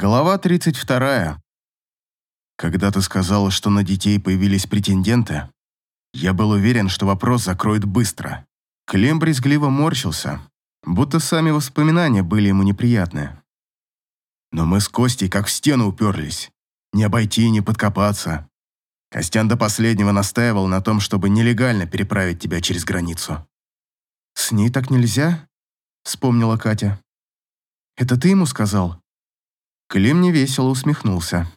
Глава 32. Когда ты сказала, что на детей появились претенденты, я был уверен, что вопрос закроют быстро. Клим брезгливо морщился, будто сами воспоминания были ему неприятны. Но мы с Костей как в стену уперлись. Не обойти, не подкопаться. Костян до последнего настаивал на том, чтобы нелегально переправить тебя через границу. «С ней так нельзя?» — вспомнила Катя. «Это ты ему сказал?» Клим невесело усмехнулся.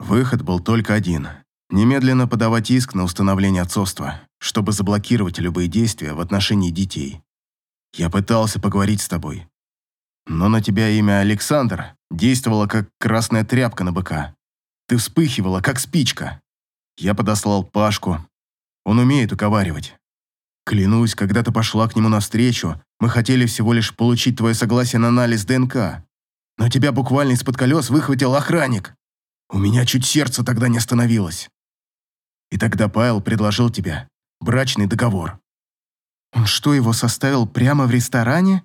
Выход был только один – немедленно подавать иск на установление отцовства, чтобы заблокировать любые действия в отношении детей. Я пытался поговорить с тобой, но на тебя имя Александр действовало как красная тряпка на быка. Ты вспыхивала, как спичка. Я подослал Пашку. Он умеет уговаривать. Клянусь, когда ты пошла к нему навстречу, мы хотели всего лишь получить твое согласие на анализ ДНК но тебя буквально из-под колес выхватил охранник. У меня чуть сердце тогда не остановилось. И тогда Павел предложил тебе брачный договор. Он что, его составил прямо в ресторане?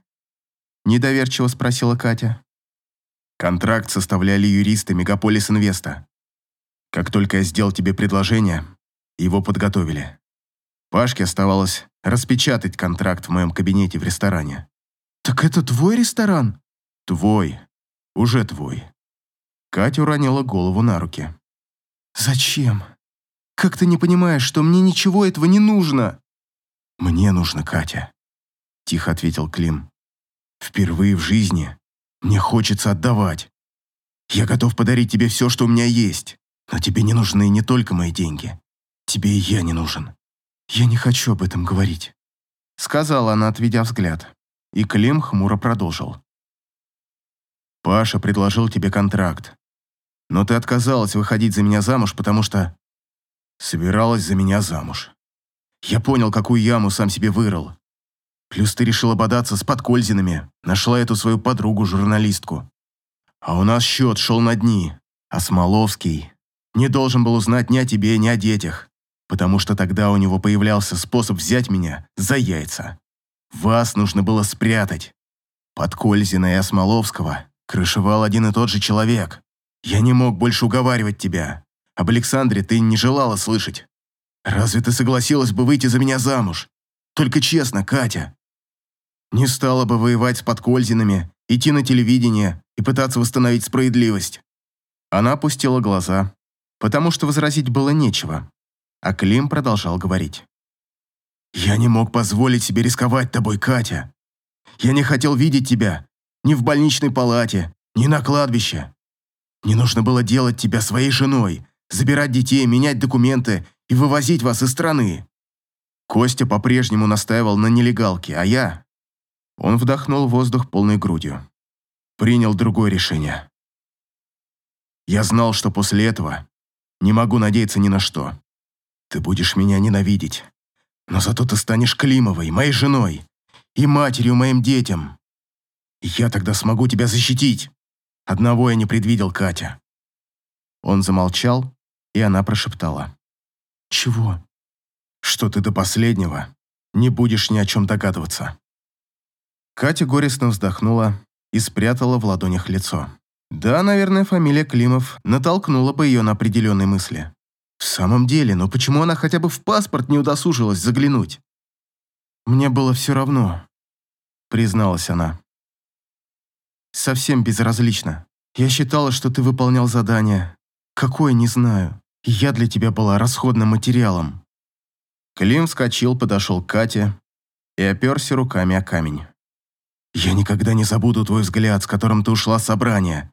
Недоверчиво спросила Катя. Контракт составляли юристы Мегаполис Инвеста. Как только я сделал тебе предложение, его подготовили. Пашке оставалось распечатать контракт в моем кабинете в ресторане. «Так это твой ресторан?» «Твой уже твой». Катя уронила голову на руки. «Зачем? Как ты не понимаешь, что мне ничего этого не нужно?» «Мне нужно, Катя», — тихо ответил Клим. «Впервые в жизни мне хочется отдавать. Я готов подарить тебе все, что у меня есть, но тебе не нужны не только мои деньги. Тебе и я не нужен. Я не хочу об этом говорить», — сказала она, отведя взгляд. И Клим хмуро продолжил. Паша предложил тебе контракт. Но ты отказалась выходить за меня замуж, потому что собиралась за меня замуж. Я понял, какую яму сам себе вырыл. Плюс ты решила бодаться с подкользинами, нашла эту свою подругу-журналистку. А у нас счет шел на дни, а Смоловский не должен был узнать ни о тебе, ни о детях, потому что тогда у него появлялся способ взять меня за яйца. Вас нужно было спрятать. Подкользина и Осмоловского Крышевал один и тот же человек. Я не мог больше уговаривать тебя. Об Александре ты не желала слышать. Разве ты согласилась бы выйти за меня замуж? Только честно, Катя. Не стала бы воевать с подкользинами, идти на телевидение и пытаться восстановить справедливость. Она опустила глаза, потому что возразить было нечего. А Клим продолжал говорить. «Я не мог позволить себе рисковать тобой, Катя. Я не хотел видеть тебя, ни в больничной палате, ни на кладбище. Не нужно было делать тебя своей женой, забирать детей, менять документы и вывозить вас из страны. Костя по-прежнему настаивал на нелегалке, а я... Он вдохнул воздух полной грудью. Принял другое решение. Я знал, что после этого не могу надеяться ни на что. Ты будешь меня ненавидеть, но зато ты станешь Климовой, моей женой и матерью моим детям. Я тогда смогу тебя защитить. Одного я не предвидел, Катя». Он замолчал, и она прошептала. «Чего?» «Что ты до последнего не будешь ни о чем догадываться». Катя горестно вздохнула и спрятала в ладонях лицо. Да, наверное, фамилия Климов натолкнула бы ее на определенные мысли. В самом деле, но почему она хотя бы в паспорт не удосужилась заглянуть? «Мне было все равно», — призналась она совсем безразлично. Я считала, что ты выполнял задание. Какое, не знаю. Я для тебя была расходным материалом». Клим вскочил, подошел к Кате и оперся руками о камень. «Я никогда не забуду твой взгляд, с которым ты ушла с собрания.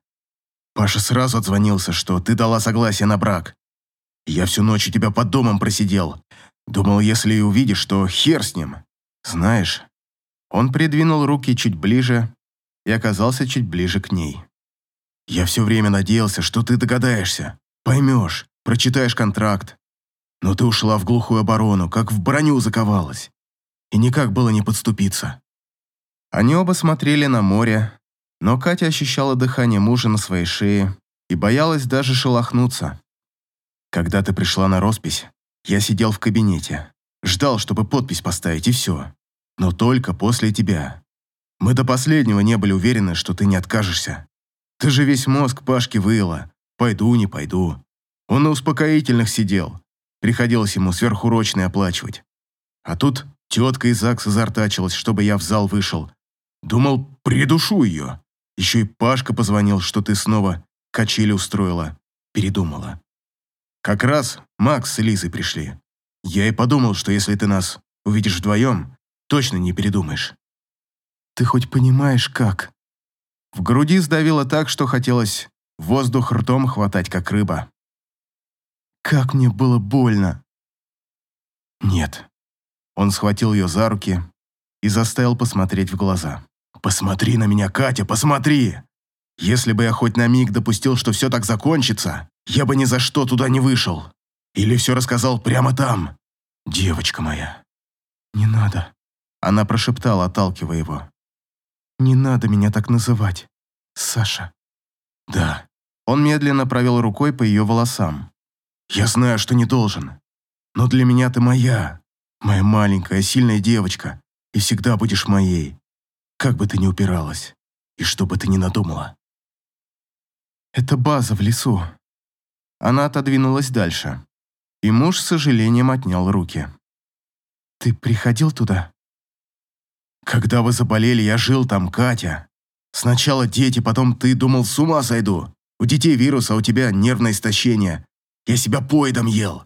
Паша сразу отзвонился, что ты дала согласие на брак. Я всю ночь у тебя под домом просидел. Думал, если и увидишь, то хер с ним. Знаешь...» Он придвинул руки чуть ближе и оказался чуть ближе к ней. «Я все время надеялся, что ты догадаешься, поймешь, прочитаешь контракт. Но ты ушла в глухую оборону, как в броню заковалась. И никак было не подступиться». Они оба смотрели на море, но Катя ощущала дыхание мужа на своей шее и боялась даже шелохнуться. «Когда ты пришла на роспись, я сидел в кабинете, ждал, чтобы подпись поставить, и все. Но только после тебя. Мы до последнего не были уверены, что ты не откажешься. Ты же весь мозг Пашки выла. Пойду, не пойду. Он на успокоительных сидел. Приходилось ему сверхурочные оплачивать. А тут тетка из ЗАГСа зартачилась, чтобы я в зал вышел. Думал, придушу ее. Еще и Пашка позвонил, что ты снова качели устроила. Передумала. Как раз Макс с Лизой пришли. Я и подумал, что если ты нас увидишь вдвоем, точно не передумаешь. Ты хоть понимаешь, как? В груди сдавило так, что хотелось воздух ртом хватать, как рыба. Как мне было больно. Нет. Он схватил ее за руки и заставил посмотреть в глаза. «Посмотри на меня, Катя, посмотри! Если бы я хоть на миг допустил, что все так закончится, я бы ни за что туда не вышел. Или все рассказал прямо там. Девочка моя». «Не надо», — она прошептала, отталкивая его. «Не надо меня так называть, Саша». «Да». Он медленно провел рукой по ее волосам. «Я знаю, что не должен. Но для меня ты моя, моя маленькая, сильная девочка, и всегда будешь моей, как бы ты ни упиралась, и что бы ты ни надумала». «Это база в лесу». Она отодвинулась дальше, и муж с сожалением отнял руки. «Ты приходил туда?» «Когда вы заболели, я жил там, Катя. Сначала дети, потом ты думал, с ума сойду. У детей вирус, а у тебя нервное истощение. Я себя поедом ел.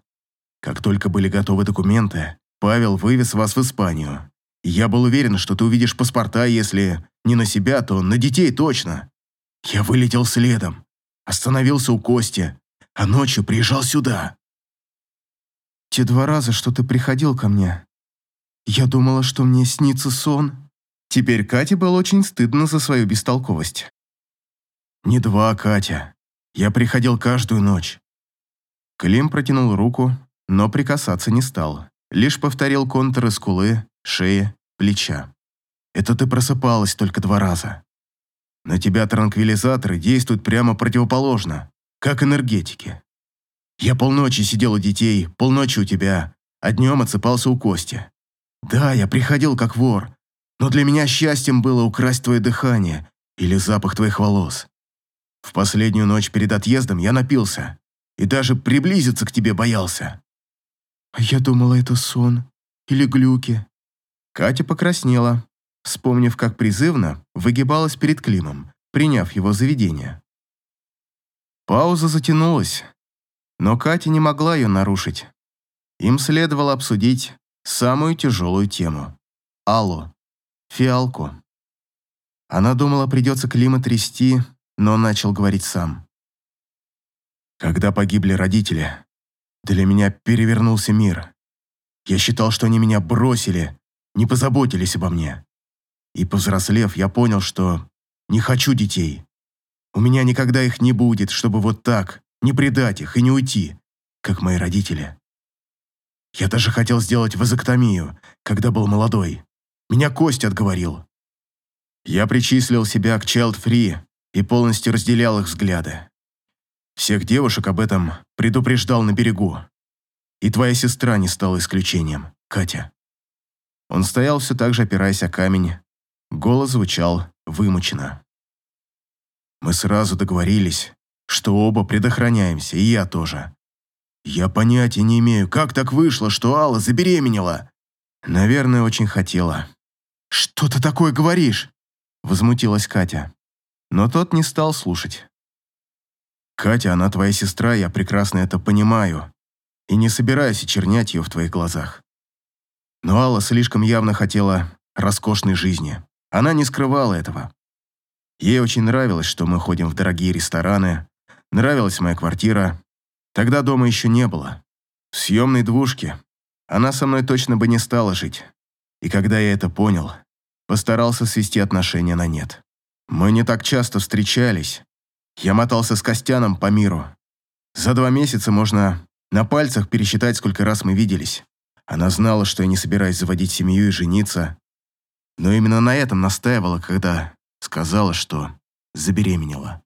Как только были готовы документы, Павел вывез вас в Испанию. Я был уверен, что ты увидишь паспорта, если не на себя, то на детей точно. Я вылетел следом, остановился у Кости, а ночью приезжал сюда. Те два раза, что ты приходил ко мне, я думала, что мне снится сон. Теперь Кате было очень стыдно за свою бестолковость. Не два, Катя. Я приходил каждую ночь. Клим протянул руку, но прикасаться не стал. Лишь повторил контуры скулы, шеи, плеча. Это ты просыпалась только два раза. На тебя транквилизаторы действуют прямо противоположно, как энергетики. Я полночи сидел у детей, полночи у тебя, а днем отсыпался у Кости. Да, я приходил как вор, но для меня счастьем было украсть твое дыхание или запах твоих волос. В последнюю ночь перед отъездом я напился и даже приблизиться к тебе боялся. А я думала, это сон или глюки. Катя покраснела, вспомнив, как призывно выгибалась перед Климом, приняв его заведение. Пауза затянулась, но Катя не могла ее нарушить. Им следовало обсудить самую тяжелую тему – Аллу, фиалку. Она думала, придется Клима трясти, но начал говорить сам. Когда погибли родители, для меня перевернулся мир. Я считал, что они меня бросили, не позаботились обо мне. И повзрослев, я понял, что не хочу детей. У меня никогда их не будет, чтобы вот так, не предать их и не уйти, как мои родители. Я даже хотел сделать вазоктомию, когда был молодой. Меня кость отговорил. Я причислил себя к Child Free и полностью разделял их взгляды. Всех девушек об этом предупреждал на берегу. И твоя сестра не стала исключением, Катя. Он стоял все так же, опираясь о камень. Голос звучал вымученно. Мы сразу договорились, что оба предохраняемся, и я тоже. Я понятия не имею, как так вышло, что Алла забеременела. Наверное, очень хотела. «Что ты такое говоришь?» Возмутилась Катя. Но тот не стал слушать. «Катя, она твоя сестра, я прекрасно это понимаю. И не собираюсь очернять ее в твоих глазах. Но Алла слишком явно хотела роскошной жизни. Она не скрывала этого. Ей очень нравилось, что мы ходим в дорогие рестораны, нравилась моя квартира, Тогда дома еще не было. В съемной двушке она со мной точно бы не стала жить. И когда я это понял, постарался свести отношения на нет. Мы не так часто встречались. Я мотался с Костяном по миру. За два месяца можно на пальцах пересчитать, сколько раз мы виделись. Она знала, что я не собираюсь заводить семью и жениться. Но именно на этом настаивала, когда сказала, что забеременела.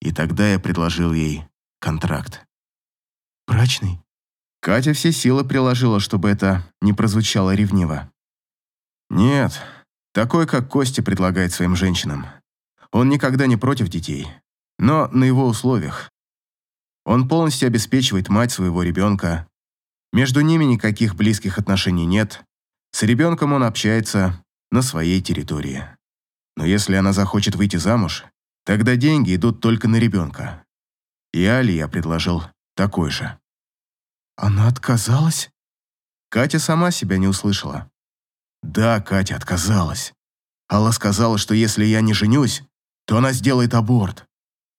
И тогда я предложил ей контракт. Брачный? Катя все силы приложила, чтобы это не прозвучало ревниво. Нет, такой, как Костя предлагает своим женщинам. Он никогда не против детей, но на его условиях. Он полностью обеспечивает мать своего ребенка. Между ними никаких близких отношений нет. С ребенком он общается на своей территории. Но если она захочет выйти замуж, тогда деньги идут только на ребенка. И Али я предложил такой же. Она отказалась? Катя сама себя не услышала. Да, Катя отказалась. Алла сказала, что если я не женюсь, то она сделает аборт.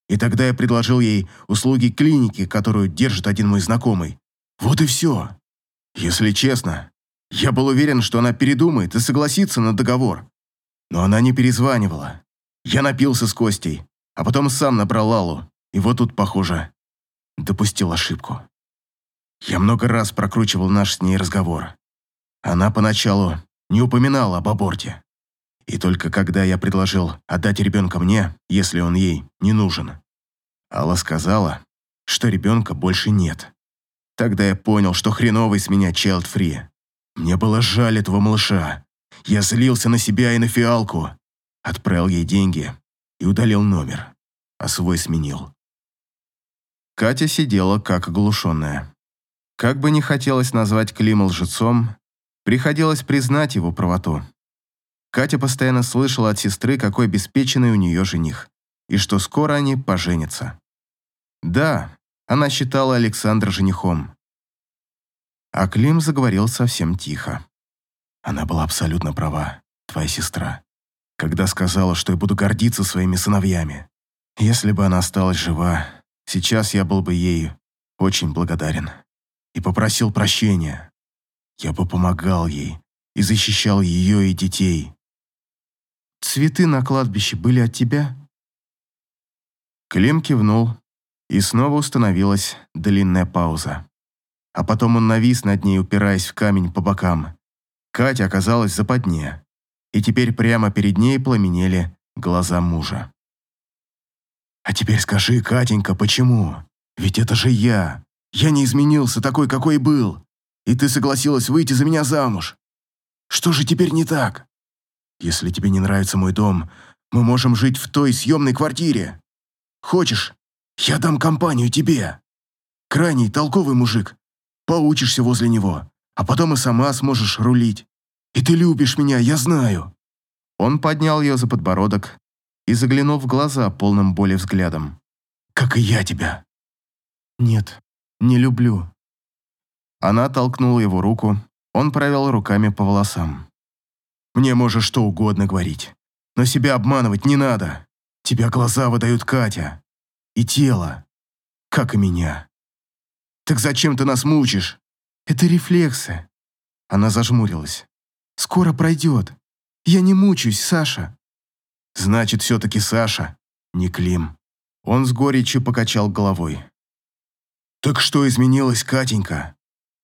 И тогда я предложил ей услуги клиники, которую держит один мой знакомый. Вот и все. Если честно, я был уверен, что она передумает и согласится на договор. Но она не перезванивала. Я напился с Костей, а потом сам набрал Аллу. И вот тут, похоже, допустил ошибку. Я много раз прокручивал наш с ней разговор. Она поначалу не упоминала об аборте. И только когда я предложил отдать ребенка мне, если он ей не нужен, Алла сказала, что ребенка больше нет. Тогда я понял, что хреновый с меня child-free. Мне было жаль этого малыша. Я злился на себя и на фиалку. Отправил ей деньги и удалил номер, а свой сменил. Катя сидела как оглушенная. Как бы не хотелось назвать Клима лжецом, приходилось признать его правоту. Катя постоянно слышала от сестры, какой обеспеченный у нее жених, и что скоро они поженятся. Да, она считала Александра женихом. А Клим заговорил совсем тихо. Она была абсолютно права, твоя сестра, когда сказала, что я буду гордиться своими сыновьями. Если бы она осталась жива, сейчас я был бы ей очень благодарен и попросил прощения. Я бы помогал ей и защищал ее и детей. Цветы на кладбище были от тебя?» Клим кивнул, и снова установилась длинная пауза. А потом он навис над ней, упираясь в камень по бокам. Катя оказалась в западне, и теперь прямо перед ней пламенели глаза мужа. «А теперь скажи, Катенька, почему? Ведь это же я. Я не изменился такой, какой был. И ты согласилась выйти за меня замуж. Что же теперь не так?» Если тебе не нравится мой дом, мы можем жить в той съемной квартире. Хочешь, я дам компанию тебе. Крайний толковый мужик. Поучишься возле него, а потом и сама сможешь рулить. И ты любишь меня, я знаю». Он поднял ее за подбородок и заглянул в глаза полным боли взглядом. «Как и я тебя». «Нет, не люблю». Она толкнула его руку, он провел руками по волосам. Мне можешь что угодно говорить. Но себя обманывать не надо. Тебя глаза выдают Катя. И тело. Как и меня. Так зачем ты нас мучишь? Это рефлексы. Она зажмурилась. Скоро пройдет. Я не мучаюсь, Саша. Значит, все-таки Саша, не Клим. Он с горечью покачал головой. Так что изменилось, Катенька?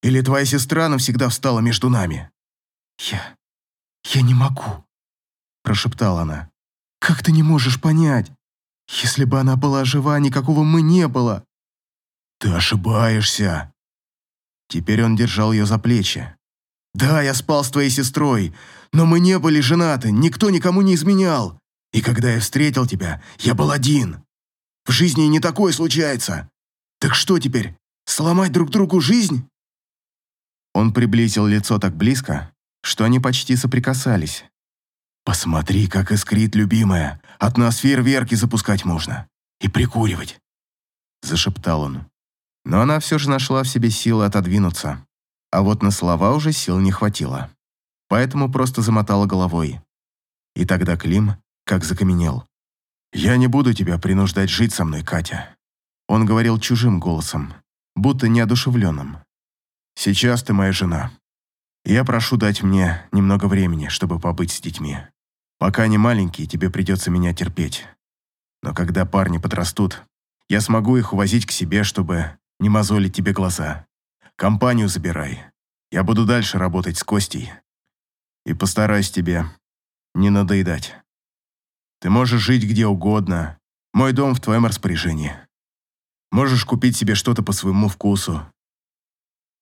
Или твоя сестра навсегда встала между нами? Я... «Я не могу», – прошептала она. «Как ты не можешь понять? Если бы она была жива, никакого мы не было». «Ты ошибаешься». Теперь он держал ее за плечи. «Да, я спал с твоей сестрой, но мы не были женаты, никто никому не изменял. И когда я встретил тебя, я был один. В жизни не такое случается. Так что теперь, сломать друг другу жизнь?» Он приблизил лицо так близко, что они почти соприкасались. «Посмотри, как искрит, любимая. От нас фейерверки запускать можно. И прикуривать», – зашептал он. Но она все же нашла в себе силы отодвинуться. А вот на слова уже сил не хватило. Поэтому просто замотала головой. И тогда Клим как закаменел. «Я не буду тебя принуждать жить со мной, Катя». Он говорил чужим голосом, будто неодушевленным. «Сейчас ты моя жена. Я прошу дать мне немного времени, чтобы побыть с детьми. Пока они маленькие, тебе придется меня терпеть. Но когда парни подрастут, я смогу их увозить к себе, чтобы не мозолить тебе глаза. Компанию забирай. Я буду дальше работать с Костей. И постараюсь тебе не надоедать. Ты можешь жить где угодно. Мой дом в твоем распоряжении. Можешь купить себе что-то по своему вкусу.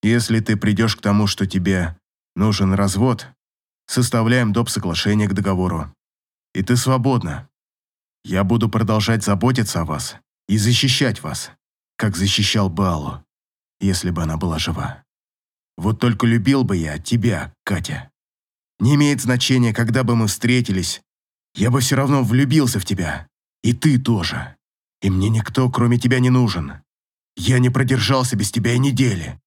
Если ты придешь к тому, что тебе Нужен развод. Составляем доп. соглашение к договору. И ты свободна. Я буду продолжать заботиться о вас и защищать вас, как защищал Балу, если бы она была жива. Вот только любил бы я тебя, Катя. Не имеет значения, когда бы мы встретились, я бы все равно влюбился в тебя. И ты тоже. И мне никто, кроме тебя, не нужен. Я не продержался без тебя и недели,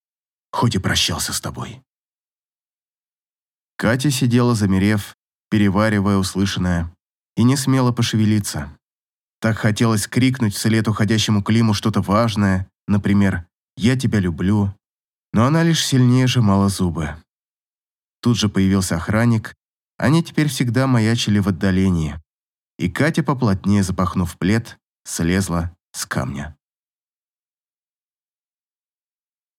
хоть и прощался с тобой. Катя сидела, замерев, переваривая услышанное, и не смела пошевелиться. Так хотелось крикнуть вслед уходящему Климу что-то важное, например, «Я тебя люблю», но она лишь сильнее сжимала зубы. Тут же появился охранник, они теперь всегда маячили в отдалении, и Катя, поплотнее запахнув плед, слезла с камня.